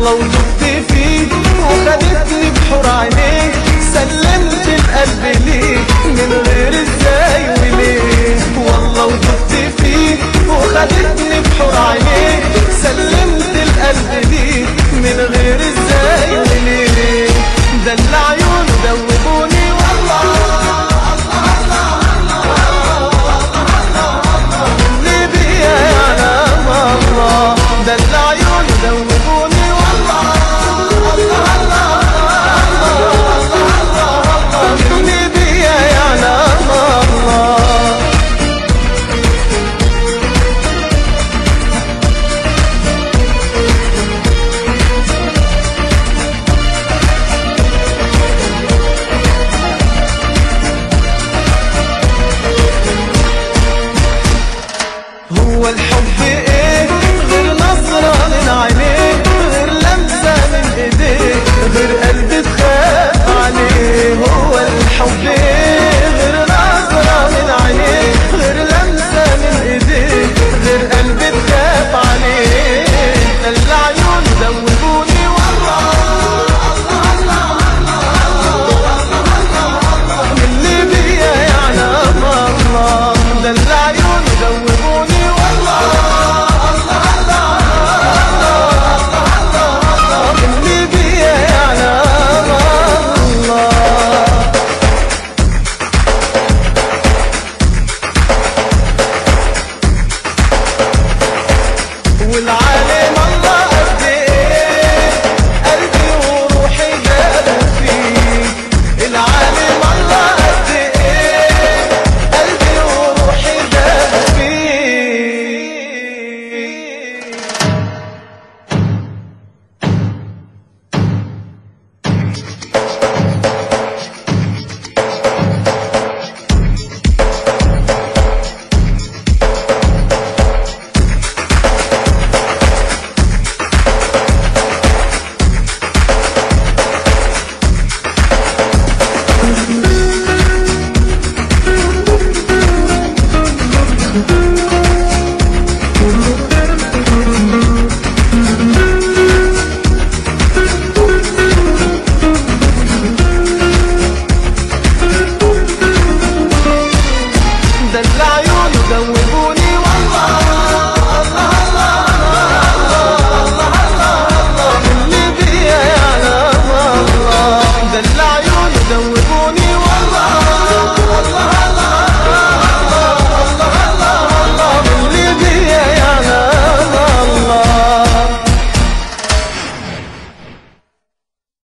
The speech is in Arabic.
الله وجبت فيك وخدتني بحور عينيك سلمت القلب ليك من غير إزاي وليه. والله وجبت فيك وخدتني بحور عينيك سلمت القلب ليك من غير